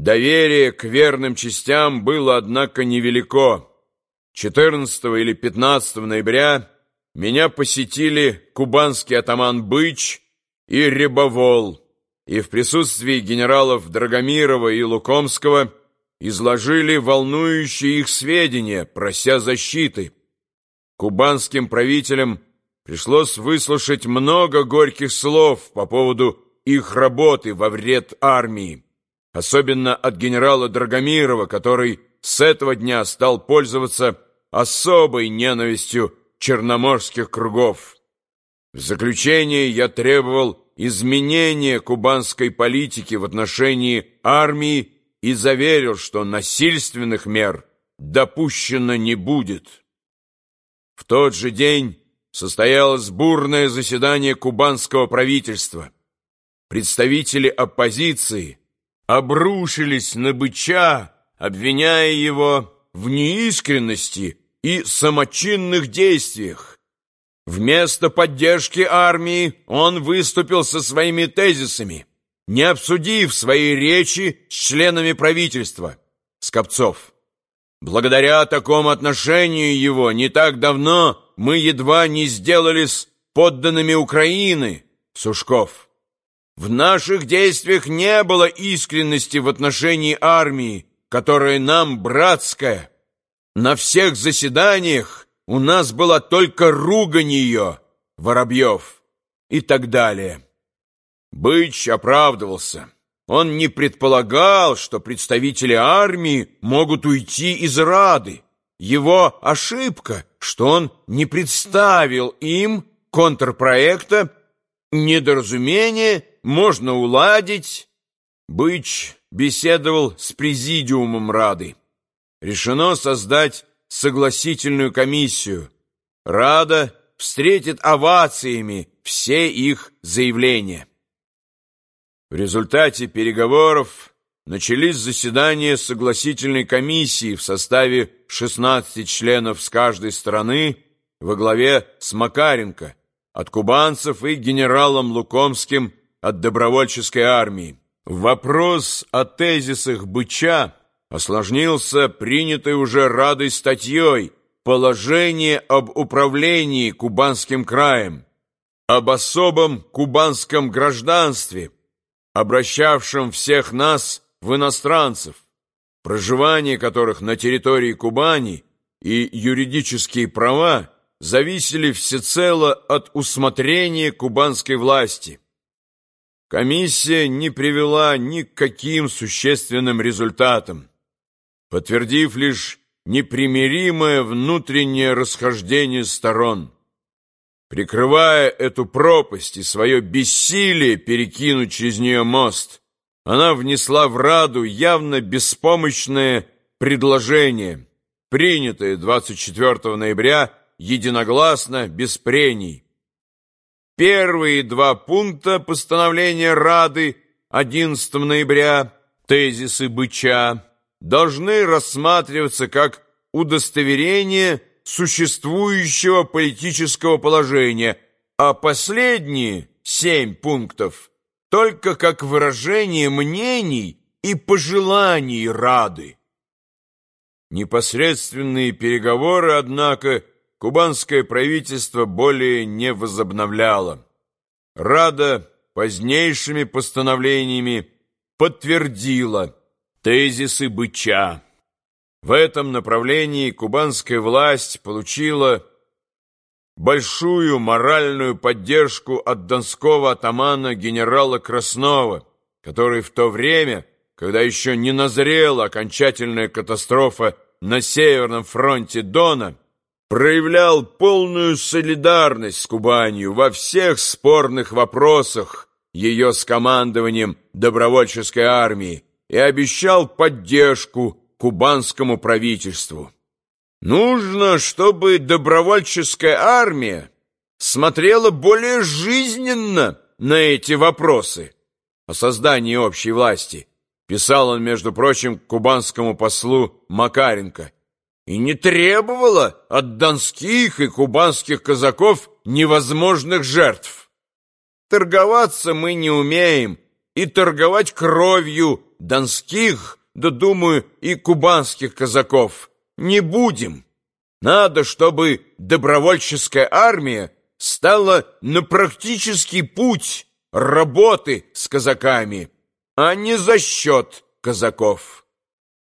Доверие к верным частям было, однако, невелико. 14 или 15 ноября меня посетили кубанский атаман Быч и Рябовол, и в присутствии генералов Драгомирова и Лукомского изложили волнующие их сведения, прося защиты. Кубанским правителям пришлось выслушать много горьких слов по поводу их работы во вред армии, особенно от генерала Драгомирова, который с этого дня стал пользоваться особой ненавистью черноморских кругов. В заключение я требовал изменения кубанской политики в отношении армии и заверил, что насильственных мер допущено не будет. В тот же день состоялось бурное заседание кубанского правительства. Представители оппозиции обрушились на Быча, обвиняя его в неискренности и самочинных действиях. Вместо поддержки армии он выступил со своими тезисами, не обсудив свои речи с членами правительства, Скопцов. Благодаря такому отношению его не так давно мы едва не сделались подданными Украины, Сушков. В наших действиях не было искренности в отношении армии, которая нам братская. На всех заседаниях у нас была только ругань ее, Воробьев и так далее. Быч оправдывался. Он не предполагал, что представители армии могут уйти из Рады. Его ошибка, что он не представил им контрпроекта, недоразумение можно уладить. Быч беседовал с президиумом Рады. Решено создать согласительную комиссию. Рада встретит овациями все их заявления. В результате переговоров начались заседания согласительной комиссии в составе 16 членов с каждой стороны во главе с Макаренко от кубанцев и генералом Лукомским от добровольческой армии. Вопрос о тезисах Быча осложнился принятой уже Радой статьей «Положение об управлении Кубанским краем», об особом кубанском гражданстве, обращавшем всех нас в иностранцев, проживание которых на территории Кубани и юридические права зависели всецело от усмотрения кубанской власти. Комиссия не привела ни к каким существенным результатам, подтвердив лишь непримиримое внутреннее расхождение сторон. Прикрывая эту пропасть и свое бессилие перекинуть через нее мост, она внесла в Раду явно беспомощное предложение, принятое 24 ноября единогласно, без прений. Первые два пункта постановления Рады 11 ноября «Тезисы Быча» должны рассматриваться как удостоверение существующего политического положения, а последние семь пунктов только как выражение мнений и пожеланий Рады. Непосредственные переговоры, однако, кубанское правительство более не возобновляло. Рада позднейшими постановлениями подтвердила тезисы Быча. В этом направлении кубанская власть получила большую моральную поддержку от донского атамана генерала Краснова, который в то время, когда еще не назрела окончательная катастрофа на Северном фронте Дона, проявлял полную солидарность с Кубанью во всех спорных вопросах ее с командованием добровольческой армии и обещал поддержку кубанскому правительству. Нужно, чтобы добровольческая армия смотрела более жизненно на эти вопросы о создании общей власти, писал он, между прочим, кубанскому послу Макаренко, и не требовала от донских и кубанских казаков невозможных жертв. Торговаться мы не умеем, и торговать кровью донских, да, думаю, и кубанских казаков. Не будем. Надо, чтобы добровольческая армия стала на практический путь работы с казаками, а не за счет казаков.